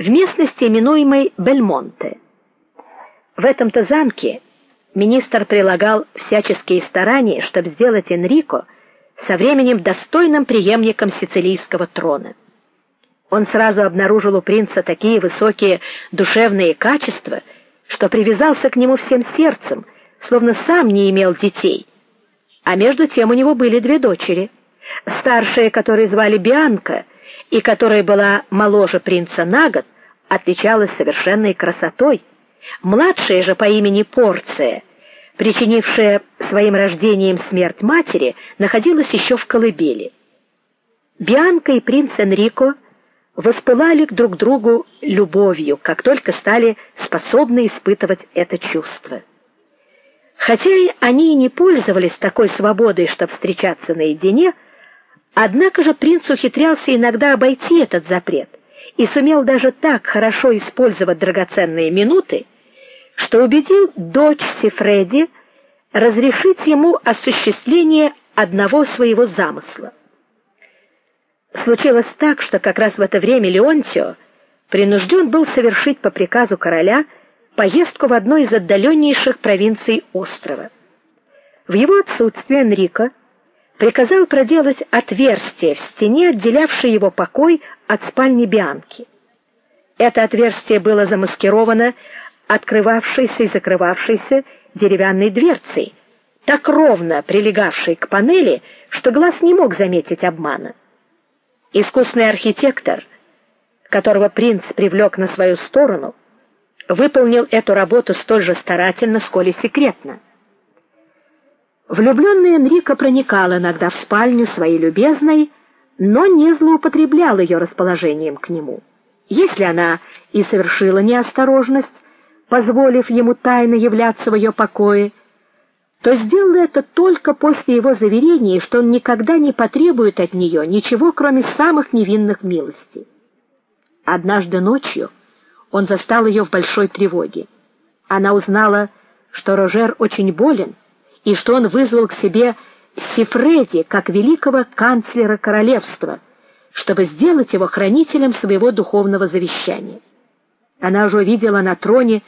в местности, именуемой Бельмонте. В этом-то замке министр прилагал всяческие старания, чтобы сделать Энрико со временем достойным преемником сицилийского трона. Он сразу обнаружил у принца такие высокие душевные качества, что привязался к нему всем сердцем, словно сам не имел детей. А между тем у него были две дочери. Старшая, которую звали Бианка, и которая была моложе принца на год, отличалась совершенной красотой. Младшая же по имени Порция, причинившая своим рождением смерть матери, находилась еще в колыбели. Бианка и принц Энрико воспылали друг к другу любовью, как только стали способны испытывать это чувство. Хотя и они и не пользовались такой свободой, чтобы встречаться наедине, однако же принц ухитрялся иногда обойти этот запрет и сумел даже так хорошо использовать драгоценные минуты, что убедил дочь Сифреди разрешить ему осуществление одного своего замысла. Случилось так, что как раз в это время Леонтио принужден был совершить по приказу короля поездку в одну из отдаленнейших провинций острова. В его отсутствие Энрико приказал проделать отверстие в стене, отделявшее его покой от спальни Бианки. Это отверстие было замаскировано открывавшейся и закрывавшейся деревянной дверцей, так ровно прилегавшей к панели, что глаз не мог заметить обмана. Искусный архитектор, которого принц привлек на свою сторону, выполнил эту работу столь же старательно, сколь и секретно. Влюбленный Энрико проникал иногда в спальню своей любезной, но не злоупотреблял ее расположением к нему. Если она и совершила неосторожность, позволив ему тайно являться в ее покое, то сделал это только после его заверения, что он никогда не потребует от нее ничего, кроме самых невинных милостей. Однажды ночью он застал ее в большой тревоге. Она узнала, что Рожер очень болен и что он вызвал к себе Сифреди как великого канцлера королевства, чтобы сделать его хранителем своего духовного завещания. Она уже видела на троне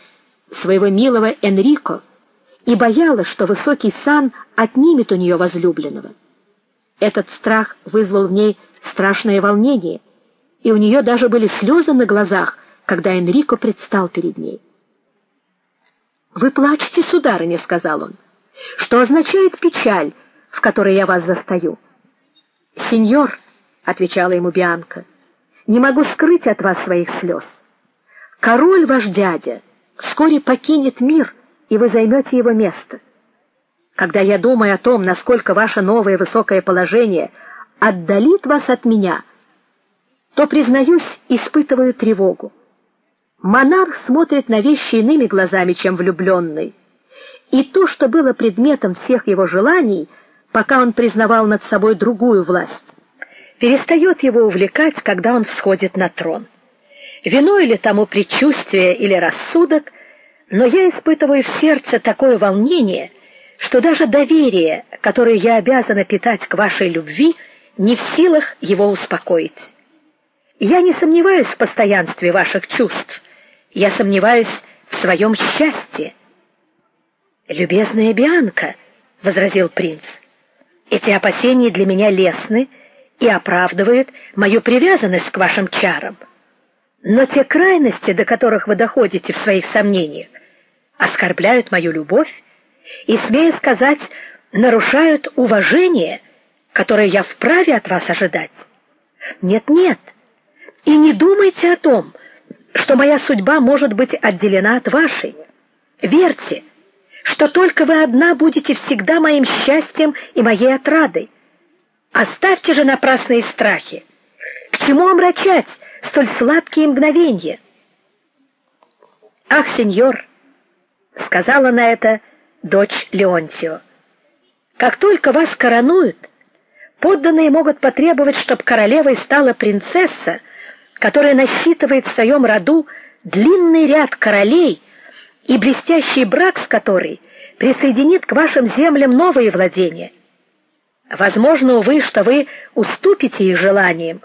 своего милого Энрико, и боялась, что высокий сан отнимет у нее возлюбленного. Этот страх вызвал в ней страшное волнение, и у нее даже были слезы на глазах, когда Энрико предстал перед ней. Вы плачете, сударыня, сказал он. Что означает печаль, в которой я вас застаю? Сеньор, отвечала ему Бианка, не могу скрыть от вас своих слез. Король ваш дядя вскоре покинет мир и вы займете его место. Когда я думаю о том, насколько ваше новое высокое положение отдалит вас от меня, то признаюсь, испытываю тревогу. Монарх смотрит на вещи иными глазами, чем влюбленный. И то, что было предметом всех его желаний, пока он признавал над собой другую власть, перестает его увлекать, когда он всходит на трон. Вино или тому предчувствие или рассудок — но я испытываю в сердце такое волнение, что даже доверие, которое я обязана питать к вашей любви, не в силах его успокоить. Я не сомневаюсь в постоянстве ваших чувств. Я сомневаюсь в своем счастье. Любезная Бианка, возразил принц. Эти опасения для меня лестны и оправдывают мою привязанность к вашим чарам. Но те крайности, до которых вы доходите в своих сомнениях, оскорбляют мою любовь и, смею сказать, нарушают уважение, которое я вправе от вас ожидать. Нет, нет. И не думайте о том, что моя судьба может быть отделена от вашей. Верьте, что только вы одна будете всегда моим счастьем и моей отрадой. Оставьте же напрасные страхи. К чему омрачать столь сладкие мгновения? Ах, сеньор, сказала на это дочь Леонтио. Как только вас коронуют, подданные могут потребовать, чтобы королевой стала принцесса, которая насчитывает в своем роду длинный ряд королей, и блестящий брак с которой присоединит к вашим землям новые владения. Возможно, увы, что вы уступите их желаниям,